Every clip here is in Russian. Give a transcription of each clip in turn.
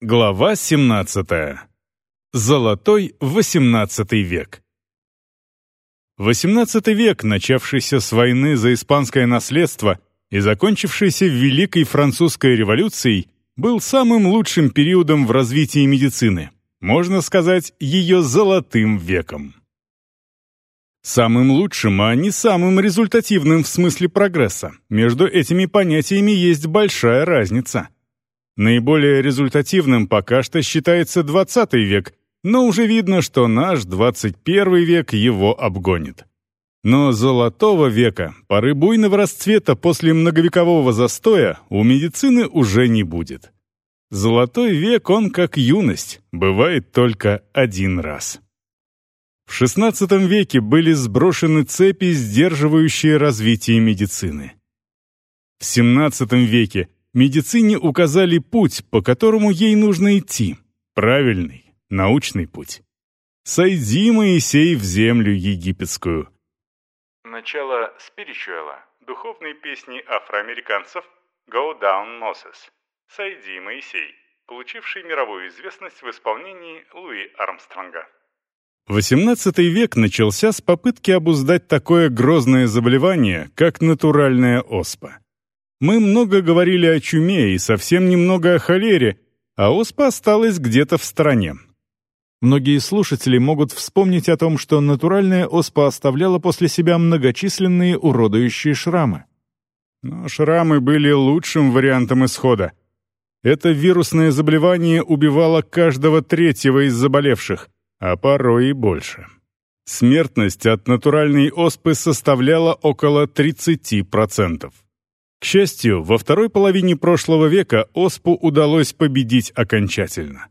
Глава 17. Золотой XVIII век. XVIII век, начавшийся с войны за испанское наследство и закончившийся Великой Французской революцией, был самым лучшим периодом в развитии медицины, можно сказать, ее золотым веком. Самым лучшим, а не самым результативным в смысле прогресса. Между этими понятиями есть большая разница – Наиболее результативным пока что считается 20 век, но уже видно, что наш 21 век его обгонит. Но золотого века, поры буйного расцвета после многовекового застоя, у медицины уже не будет. Золотой век, он как юность, бывает только один раз. В XVI веке были сброшены цепи, сдерживающие развитие медицины. В XVII веке медицине указали путь, по которому ей нужно идти. Правильный, научный путь. «Сойди, Моисей, в землю египетскую». Начало спиричуэла, духовной песни афроамериканцев «Go Down Moses» «Сойди, Моисей», получивший мировую известность в исполнении Луи Армстронга. XVIII век начался с попытки обуздать такое грозное заболевание, как натуральная оспа. Мы много говорили о чуме и совсем немного о холере, а оспа осталась где-то в стороне. Многие слушатели могут вспомнить о том, что натуральная оспа оставляла после себя многочисленные уродующие шрамы. Но шрамы были лучшим вариантом исхода. Это вирусное заболевание убивало каждого третьего из заболевших, а порой и больше. Смертность от натуральной оспы составляла около 30%. К счастью, во второй половине прошлого века оспу удалось победить окончательно.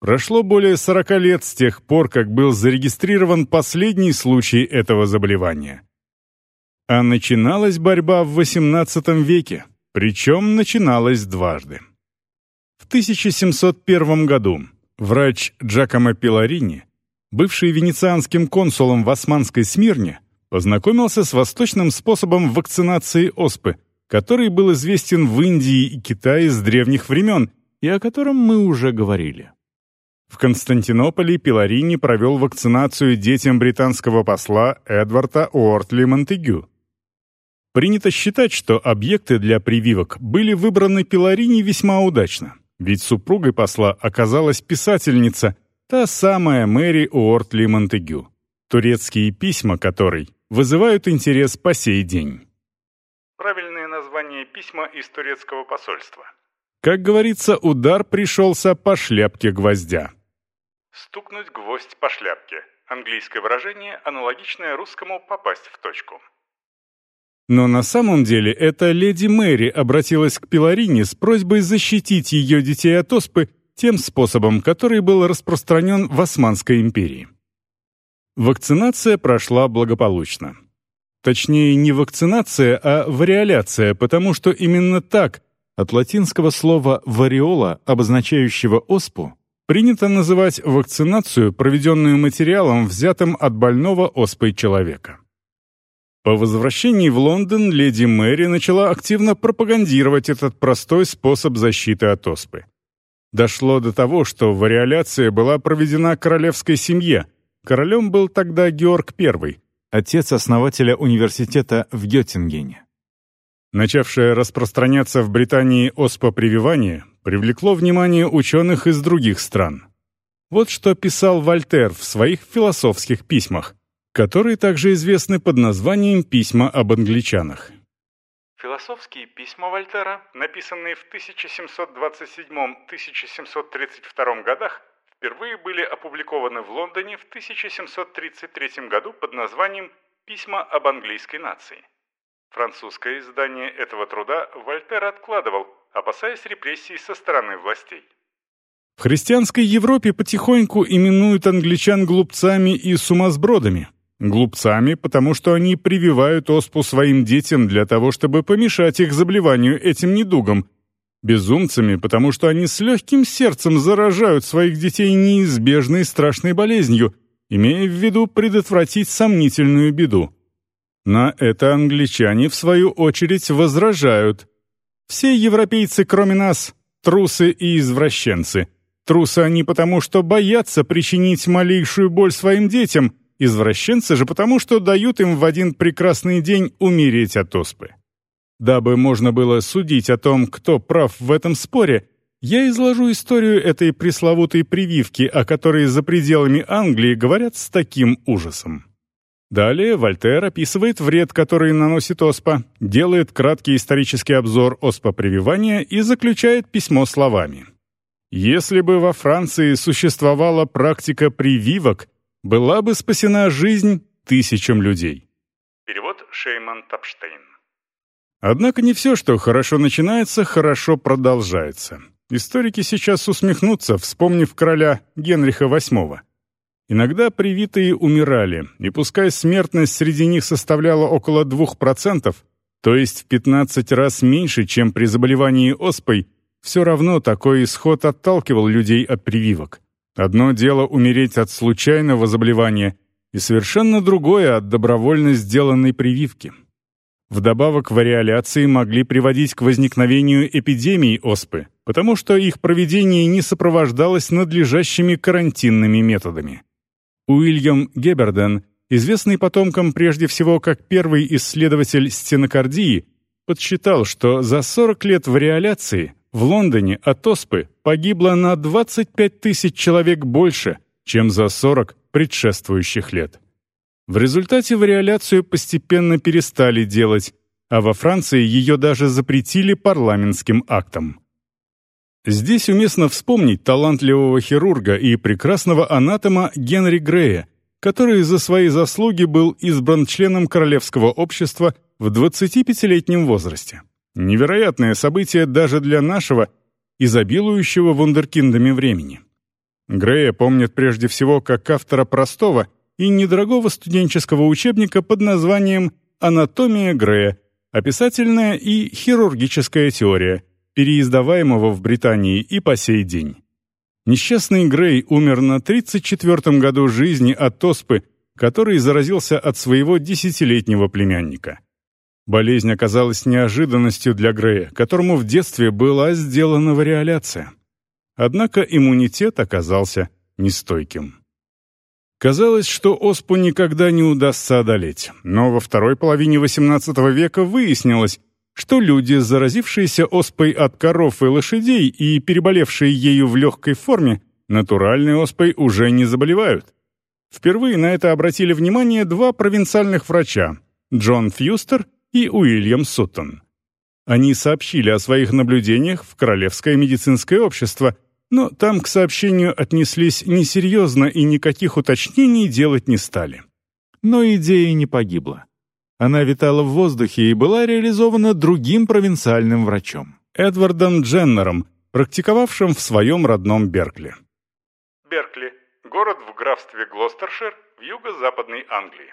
Прошло более 40 лет с тех пор, как был зарегистрирован последний случай этого заболевания. А начиналась борьба в XVIII веке, причем начиналась дважды. В 1701 году врач Джакомо Пиларини, бывший венецианским консулом в Османской Смирне, познакомился с восточным способом вакцинации оспы – который был известен в Индии и Китае с древних времен и о котором мы уже говорили. В Константинополе Пиларини провел вакцинацию детям британского посла Эдварда Уортли Монтегю. Принято считать, что объекты для прививок были выбраны Пиларини весьма удачно, ведь супругой посла оказалась писательница, та самая Мэри Уортли Монтегю, турецкие письма которой вызывают интерес по сей день название письма из турецкого посольства. Как говорится, удар пришелся по шляпке гвоздя. Стукнуть гвоздь по шляпке. Английское выражение, аналогичное русскому «попасть в точку». Но на самом деле это леди Мэри обратилась к Пиларине с просьбой защитить ее детей от оспы тем способом, который был распространен в Османской империи. Вакцинация прошла благополучно. Точнее, не вакцинация, а вариоляция, потому что именно так, от латинского слова «вариола», обозначающего оспу, принято называть вакцинацию, проведенную материалом, взятым от больного оспой человека. По возвращении в Лондон леди Мэри начала активно пропагандировать этот простой способ защиты от оспы. Дошло до того, что вариоляция была проведена королевской семье. Королем был тогда Георг I, отец основателя университета в Геттингене. Начавшее распространяться в Британии оспопрививание привлекло внимание ученых из других стран. Вот что писал Вольтер в своих философских письмах, которые также известны под названием «Письма об англичанах». Философские письма Вольтера, написанные в 1727-1732 годах, впервые были опубликованы в Лондоне в 1733 году под названием «Письма об английской нации». Французское издание этого труда Вольтер откладывал, опасаясь репрессий со стороны властей. В христианской Европе потихоньку именуют англичан глупцами и сумасбродами. Глупцами, потому что они прививают оспу своим детям для того, чтобы помешать их заболеванию этим недугом, Безумцами, потому что они с легким сердцем заражают своих детей неизбежной страшной болезнью, имея в виду предотвратить сомнительную беду. На это англичане, в свою очередь, возражают. Все европейцы, кроме нас, трусы и извращенцы. Трусы они потому, что боятся причинить малейшую боль своим детям, извращенцы же потому, что дают им в один прекрасный день умереть от оспы. Дабы можно было судить о том, кто прав в этом споре, я изложу историю этой пресловутой прививки, о которой за пределами Англии говорят с таким ужасом. Далее Вольтер описывает вред, который наносит оспа, делает краткий исторический обзор оспа-прививания и заключает письмо словами. «Если бы во Франции существовала практика прививок, была бы спасена жизнь тысячам людей». Перевод Шейман Тапштейн. Однако не все, что хорошо начинается, хорошо продолжается. Историки сейчас усмехнутся, вспомнив короля Генриха VIII. Иногда привитые умирали, и пускай смертность среди них составляла около 2%, то есть в 15 раз меньше, чем при заболевании оспой, все равно такой исход отталкивал людей от прививок. Одно дело умереть от случайного заболевания, и совершенно другое от добровольно сделанной прививки. Вдобавок вариоляции могли приводить к возникновению эпидемий оспы, потому что их проведение не сопровождалось надлежащими карантинными методами. Уильям Геберден, известный потомкам прежде всего как первый исследователь стенокардии, подсчитал, что за 40 лет вариоляции в Лондоне от оспы погибло на 25 тысяч человек больше, чем за 40 предшествующих лет. В результате вариоляцию постепенно перестали делать, а во Франции ее даже запретили парламентским актом. Здесь уместно вспомнить талантливого хирурга и прекрасного анатома Генри Грея, который за свои заслуги был избран членом Королевского общества в 25-летнем возрасте. Невероятное событие даже для нашего, изобилующего вундеркиндами времени. Грея помнят прежде всего как автора простого и недорогого студенческого учебника под названием «Анатомия Грея. Описательная и хирургическая теория», переиздаваемого в Британии и по сей день. Несчастный Грей умер на 34-м году жизни от оспы, который заразился от своего десятилетнего племянника. Болезнь оказалась неожиданностью для Грея, которому в детстве была сделана вариоляция. Однако иммунитет оказался нестойким. Казалось, что оспу никогда не удастся одолеть, но во второй половине XVIII века выяснилось, что люди, заразившиеся оспой от коров и лошадей и переболевшие ею в легкой форме, натуральной оспой уже не заболевают. Впервые на это обратили внимание два провинциальных врача – Джон Фьюстер и Уильям Суттон. Они сообщили о своих наблюдениях в Королевское медицинское общество, но там к сообщению отнеслись несерьезно и никаких уточнений делать не стали. Но идея не погибла. Она витала в воздухе и была реализована другим провинциальным врачом, Эдвардом Дженнером, практиковавшим в своем родном Беркли. Беркли – город в графстве Глостершир в юго-западной Англии.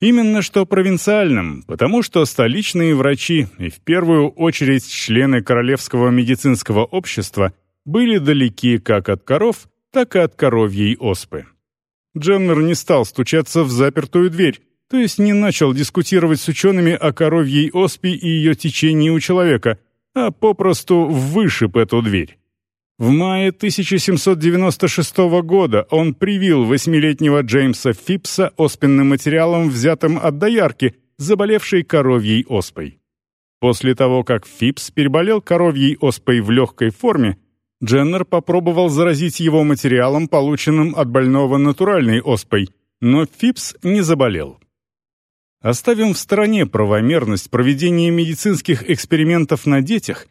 Именно что провинциальным, потому что столичные врачи, и в первую очередь члены Королевского медицинского общества, были далеки как от коров, так и от коровьей оспы. Дженнер не стал стучаться в запертую дверь, то есть не начал дискутировать с учеными о коровьей оспе и ее течении у человека, а попросту вышиб эту дверь. В мае 1796 года он привил восьмилетнего Джеймса Фипса оспенным материалом, взятым от доярки, заболевшей коровьей оспой. После того, как Фипс переболел коровьей оспой в легкой форме, Дженнер попробовал заразить его материалом, полученным от больного натуральной оспой, но Фипс не заболел. Оставим в стороне правомерность проведения медицинских экспериментов на детях.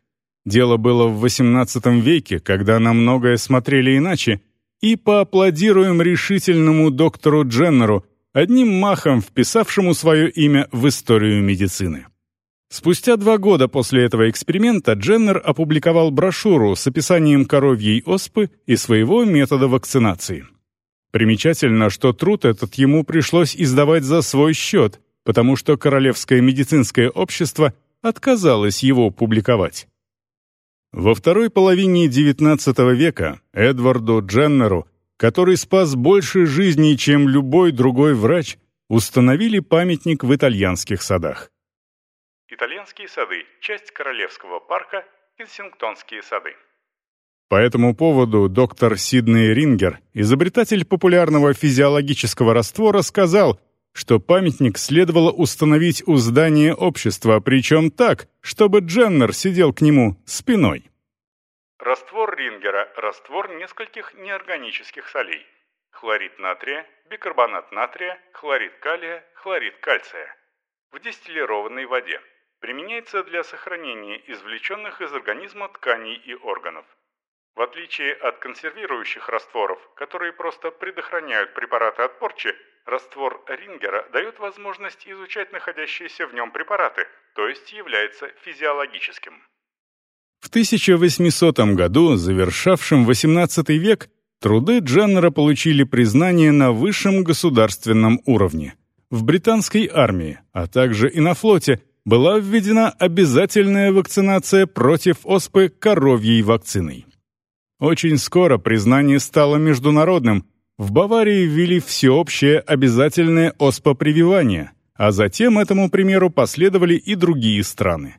Дело было в XVIII веке, когда на многое смотрели иначе, и поаплодируем решительному доктору Дженнеру, одним махом вписавшему свое имя в историю медицины. Спустя два года после этого эксперимента Дженнер опубликовал брошюру с описанием коровьей оспы и своего метода вакцинации. Примечательно, что труд этот ему пришлось издавать за свой счет, потому что Королевское медицинское общество отказалось его публиковать. Во второй половине XIX века Эдварду Дженнеру, который спас больше жизней, чем любой другой врач, установили памятник в итальянских садах. Итальянские сады – часть Королевского парка Кенсингтонские сады. По этому поводу доктор Сидней Рингер, изобретатель популярного физиологического раствора, сказал, что памятник следовало установить у здания общества, причем так, чтобы Дженнер сидел к нему спиной. Раствор Рингера – раствор нескольких неорганических солей. Хлорид натрия, бикарбонат натрия, хлорид калия, хлорид кальция. В дистиллированной воде. Применяется для сохранения извлеченных из организма тканей и органов. В отличие от консервирующих растворов, которые просто предохраняют препараты от порчи, раствор Рингера дает возможность изучать находящиеся в нем препараты, то есть является физиологическим. В 1800 году, завершавшем XVIII век, труды Дженнера получили признание на высшем государственном уровне. В британской армии, а также и на флоте, была введена обязательная вакцинация против оспы коровьей вакциной. Очень скоро признание стало международным. В Баварии ввели всеобщее обязательное оспопрививание, а затем этому примеру последовали и другие страны.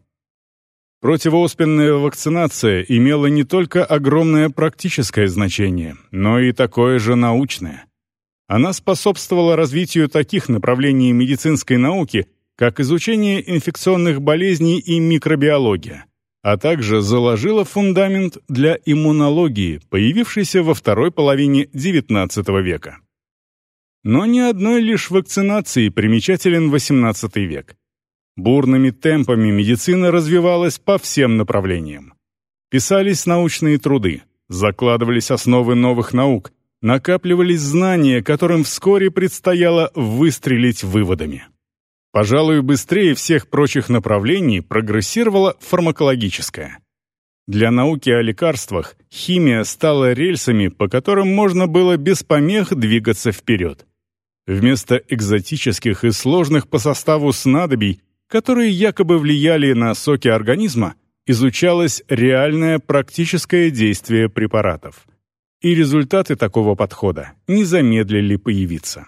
Противооспенная вакцинация имела не только огромное практическое значение, но и такое же научное. Она способствовала развитию таких направлений медицинской науки, как изучение инфекционных болезней и микробиология, а также заложила фундамент для иммунологии, появившейся во второй половине XIX века. Но ни одной лишь вакцинации примечателен XVIII век. Бурными темпами медицина развивалась по всем направлениям. Писались научные труды, закладывались основы новых наук, накапливались знания, которым вскоре предстояло выстрелить выводами. Пожалуй, быстрее всех прочих направлений прогрессировала фармакологическая. Для науки о лекарствах химия стала рельсами, по которым можно было без помех двигаться вперед. Вместо экзотических и сложных по составу снадобий, которые якобы влияли на соки организма, изучалось реальное практическое действие препаратов. И результаты такого подхода не замедлили появиться.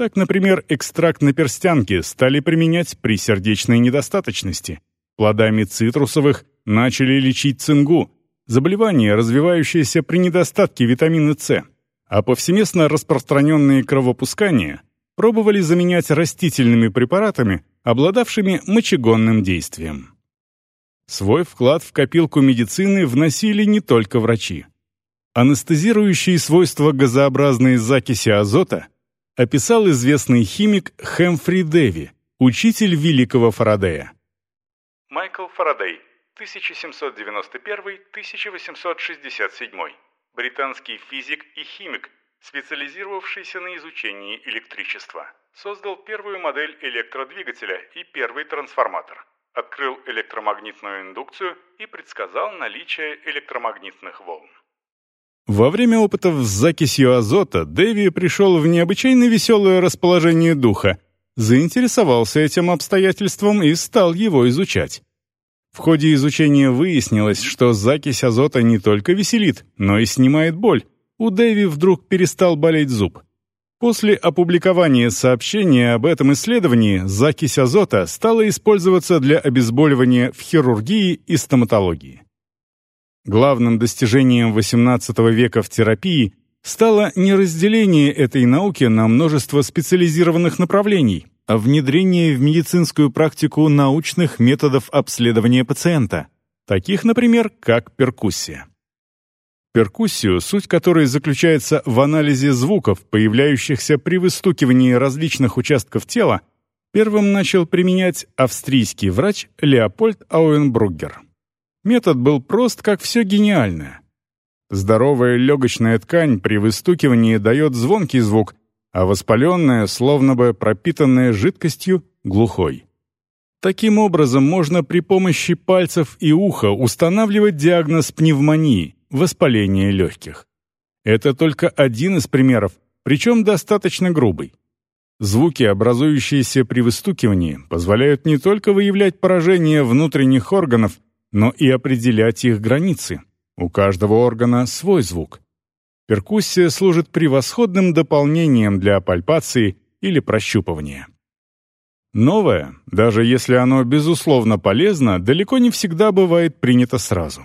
Так, например, экстракт на перстянке стали применять при сердечной недостаточности. Плодами цитрусовых начали лечить цингу, заболевание, развивающееся при недостатке витамина С, а повсеместно распространенные кровопускания пробовали заменять растительными препаратами, обладавшими мочегонным действием. Свой вклад в копилку медицины вносили не только врачи. Анестезирующие свойства газообразной закиси азота – описал известный химик Хэмфри Дэви, учитель великого Фарадея. Майкл Фарадей, 1791-1867, британский физик и химик, специализировавшийся на изучении электричества. Создал первую модель электродвигателя и первый трансформатор. Открыл электромагнитную индукцию и предсказал наличие электромагнитных волн. Во время опытов с закисью азота Дэви пришел в необычайно веселое расположение духа, заинтересовался этим обстоятельством и стал его изучать. В ходе изучения выяснилось, что закись азота не только веселит, но и снимает боль. У Дэви вдруг перестал болеть зуб. После опубликования сообщения об этом исследовании закись азота стала использоваться для обезболивания в хирургии и стоматологии. Главным достижением XVIII века в терапии стало не разделение этой науки на множество специализированных направлений, а внедрение в медицинскую практику научных методов обследования пациента, таких, например, как перкуссия. Перкуссию, суть которой заключается в анализе звуков, появляющихся при выстукивании различных участков тела, первым начал применять австрийский врач Леопольд Ауенбруггер. Метод был прост, как все гениальное. Здоровая легочная ткань при выстукивании дает звонкий звук, а воспаленная, словно бы пропитанная жидкостью, глухой. Таким образом, можно при помощи пальцев и уха устанавливать диагноз пневмонии, воспаления легких. Это только один из примеров, причем достаточно грубый. Звуки, образующиеся при выстукивании, позволяют не только выявлять поражение внутренних органов, но и определять их границы. У каждого органа свой звук. Перкуссия служит превосходным дополнением для пальпации или прощупывания. Новое, даже если оно безусловно полезно, далеко не всегда бывает принято сразу.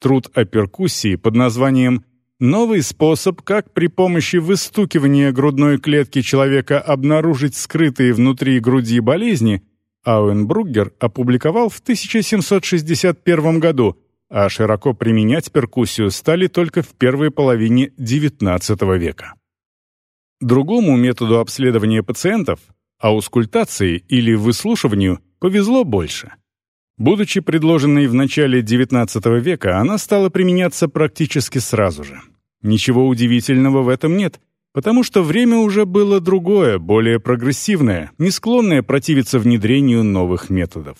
труд о перкуссии под названием «Новый способ, как при помощи выстукивания грудной клетки человека обнаружить скрытые внутри груди болезни», Ауенбруггер опубликовал в 1761 году, а широко применять перкуссию стали только в первой половине XIX века. Другому методу обследования пациентов, аускультации или выслушиванию, повезло больше. Будучи предложенной в начале XIX века, она стала применяться практически сразу же. Ничего удивительного в этом нет, потому что время уже было другое, более прогрессивное, не склонное противиться внедрению новых методов.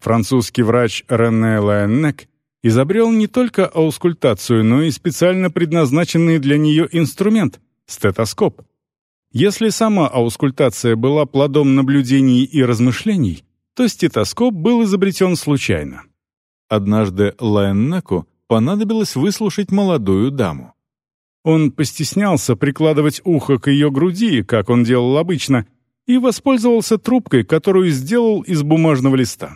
Французский врач Рене Лаеннек изобрел не только аускультацию, но и специально предназначенный для нее инструмент — стетоскоп. Если сама аускультация была плодом наблюдений и размышлений, то стетоскоп был изобретен случайно. Однажды Лаеннеку понадобилось выслушать молодую даму. Он постеснялся прикладывать ухо к ее груди, как он делал обычно, и воспользовался трубкой, которую сделал из бумажного листа.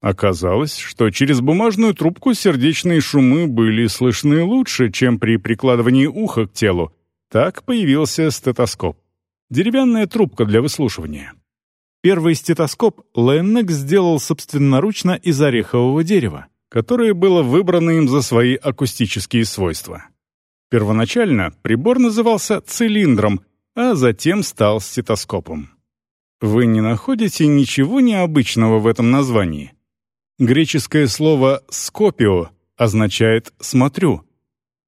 Оказалось, что через бумажную трубку сердечные шумы были слышны лучше, чем при прикладывании уха к телу. Так появился стетоскоп. Деревянная трубка для выслушивания. Первый стетоскоп Леннек сделал собственноручно из орехового дерева, которое было выбрано им за свои акустические свойства. Первоначально прибор назывался цилиндром, а затем стал стетоскопом. Вы не находите ничего необычного в этом названии? Греческое слово «скопио» означает «смотрю».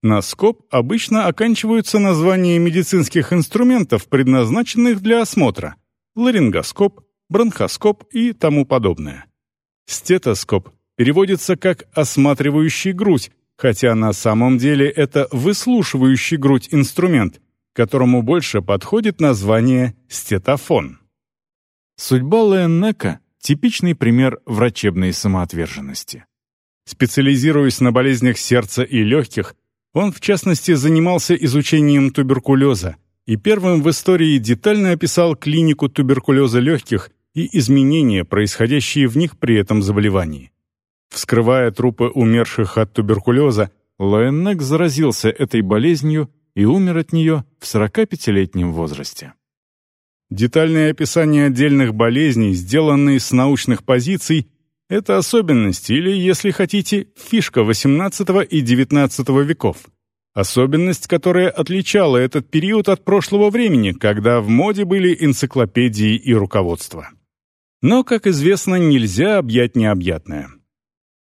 На скоп обычно оканчиваются названия медицинских инструментов, предназначенных для осмотра – ларингоскоп, бронхоскоп и тому подобное. Стетоскоп переводится как «осматривающий грудь», хотя на самом деле это выслушивающий грудь инструмент, которому больше подходит название стетофон. Судьба Леоннека Типичный пример врачебной самоотверженности. Специализируясь на болезнях сердца и легких, он, в частности, занимался изучением туберкулеза и первым в истории детально описал клинику туберкулеза легких и изменения, происходящие в них при этом заболевании. Вскрывая трупы умерших от туберкулеза, Лоеннек заразился этой болезнью и умер от нее в 45-летнем возрасте. Детальное описание отдельных болезней, сделанные с научных позиций, это особенность или, если хотите, фишка XVIII и XIX веков. Особенность, которая отличала этот период от прошлого времени, когда в моде были энциклопедии и руководства. Но, как известно, нельзя объять необъятное.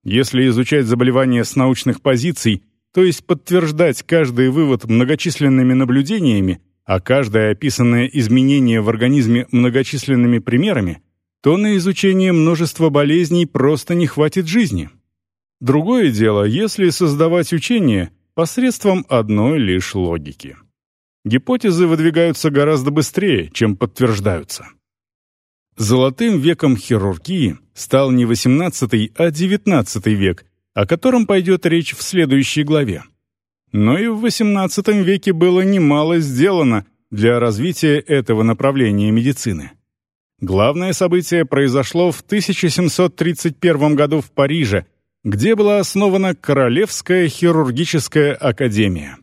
Если изучать заболевания с научных позиций, то есть подтверждать каждый вывод многочисленными наблюдениями, а каждое описанное изменение в организме многочисленными примерами, то на изучение множества болезней просто не хватит жизни. Другое дело, если создавать учение посредством одной лишь логики. Гипотезы выдвигаются гораздо быстрее, чем подтверждаются. Золотым веком хирургии стал не XVIII, а XIX век, о котором пойдет речь в следующей главе. Но и в XVIII веке было немало сделано для развития этого направления медицины. Главное событие произошло в 1731 году в Париже, где была основана Королевская хирургическая академия.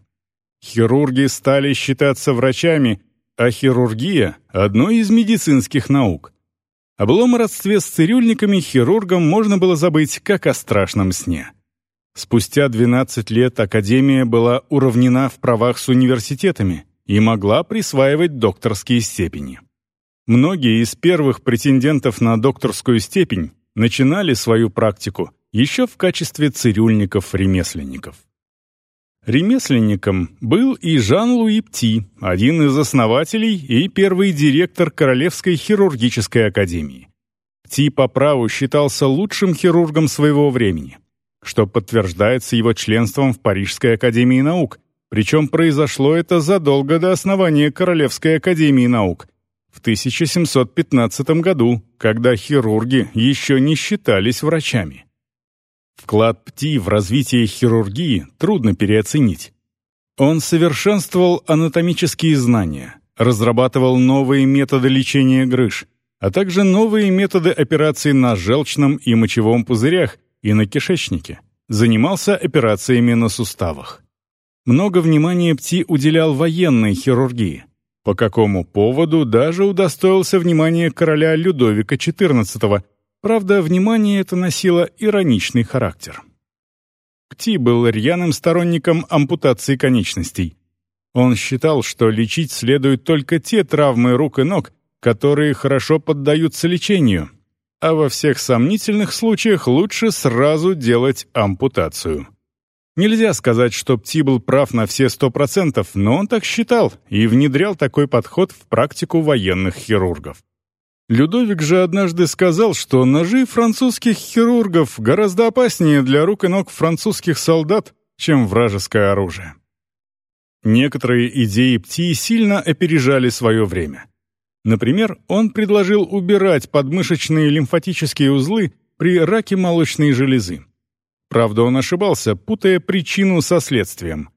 Хирурги стали считаться врачами, а хирургия — одной из медицинских наук. О былом родстве с цирюльниками хирургам можно было забыть, как о страшном сне. Спустя 12 лет Академия была уравнена в правах с университетами и могла присваивать докторские степени. Многие из первых претендентов на докторскую степень начинали свою практику еще в качестве цирюльников-ремесленников. Ремесленником был и Жан-Луи Пти, один из основателей и первый директор Королевской хирургической академии. Пти по праву считался лучшим хирургом своего времени что подтверждается его членством в Парижской академии наук, причем произошло это задолго до основания Королевской академии наук в 1715 году, когда хирурги еще не считались врачами. Вклад Пти в развитие хирургии трудно переоценить. Он совершенствовал анатомические знания, разрабатывал новые методы лечения грыж, а также новые методы операций на желчном и мочевом пузырях и на кишечнике, занимался операциями на суставах. Много внимания Пти уделял военной хирургии, по какому поводу даже удостоился внимания короля Людовика XIV, правда, внимание это носило ироничный характер. Пти был рьяным сторонником ампутации конечностей. Он считал, что лечить следует только те травмы рук и ног, которые хорошо поддаются лечению, а во всех сомнительных случаях лучше сразу делать ампутацию. Нельзя сказать, что Пти был прав на все сто процентов, но он так считал и внедрял такой подход в практику военных хирургов. Людовик же однажды сказал, что ножи французских хирургов гораздо опаснее для рук и ног французских солдат, чем вражеское оружие. Некоторые идеи Пти сильно опережали свое время. Например, он предложил убирать подмышечные лимфатические узлы при раке молочной железы. Правда, он ошибался, путая причину со следствием.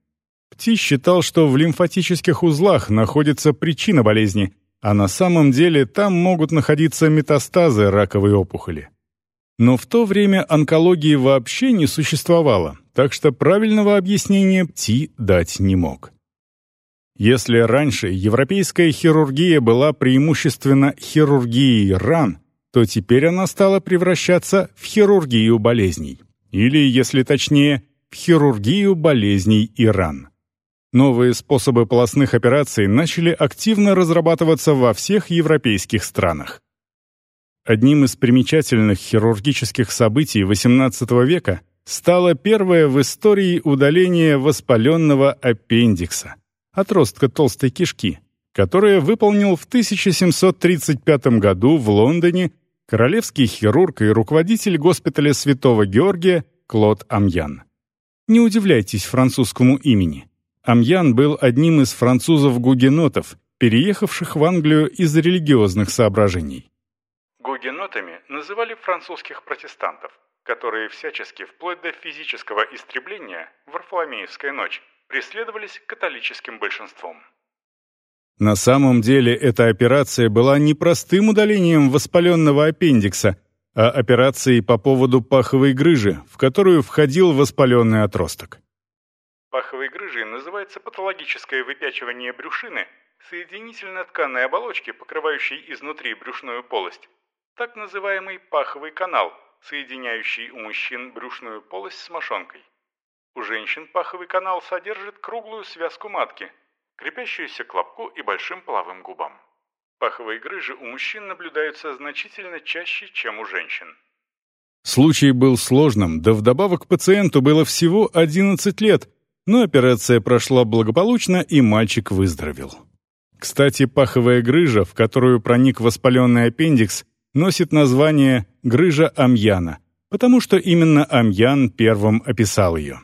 Пти считал, что в лимфатических узлах находится причина болезни, а на самом деле там могут находиться метастазы раковой опухоли. Но в то время онкологии вообще не существовало, так что правильного объяснения Пти дать не мог. Если раньше европейская хирургия была преимущественно хирургией ран, то теперь она стала превращаться в хирургию болезней. Или, если точнее, в хирургию болезней и ран. Новые способы полостных операций начали активно разрабатываться во всех европейских странах. Одним из примечательных хирургических событий XVIII века стало первое в истории удаление воспаленного аппендикса, отростка толстой кишки, которое выполнил в 1735 году в Лондоне королевский хирург и руководитель госпиталя Святого Георгия Клод Амьян. Не удивляйтесь французскому имени. Амьян был одним из французов-гугенотов, переехавших в Англию из религиозных соображений. Гугенотами называли французских протестантов, которые всячески, вплоть до физического истребления, в Варфоломеевская ночь, преследовались католическим большинством. На самом деле эта операция была не простым удалением воспаленного аппендикса, а операцией по поводу паховой грыжи, в которую входил воспаленный отросток. Паховой грыжей называется патологическое выпячивание брюшины соединительно-тканной оболочки, покрывающей изнутри брюшную полость, так называемый паховый канал, соединяющий у мужчин брюшную полость с мошонкой. У женщин паховый канал содержит круглую связку матки – крепящуюся к лобку и большим половым губам. Паховые грыжи у мужчин наблюдаются значительно чаще, чем у женщин. Случай был сложным, да вдобавок пациенту было всего 11 лет, но операция прошла благополучно, и мальчик выздоровел. Кстати, паховая грыжа, в которую проник воспаленный аппендикс, носит название «грыжа Амьяна», потому что именно Амьян первым описал ее.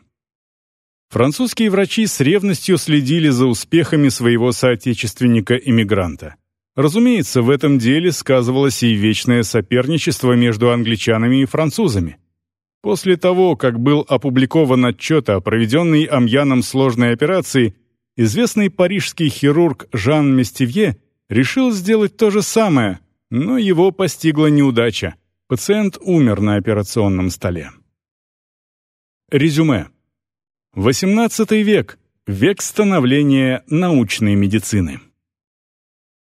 Французские врачи с ревностью следили за успехами своего соотечественника-иммигранта. Разумеется, в этом деле сказывалось и вечное соперничество между англичанами и французами. После того, как был опубликован отчет о проведенной Амьяном сложной операции, известный парижский хирург Жан Местивье решил сделать то же самое, но его постигла неудача. Пациент умер на операционном столе. Резюме. XVIII век – век становления научной медицины.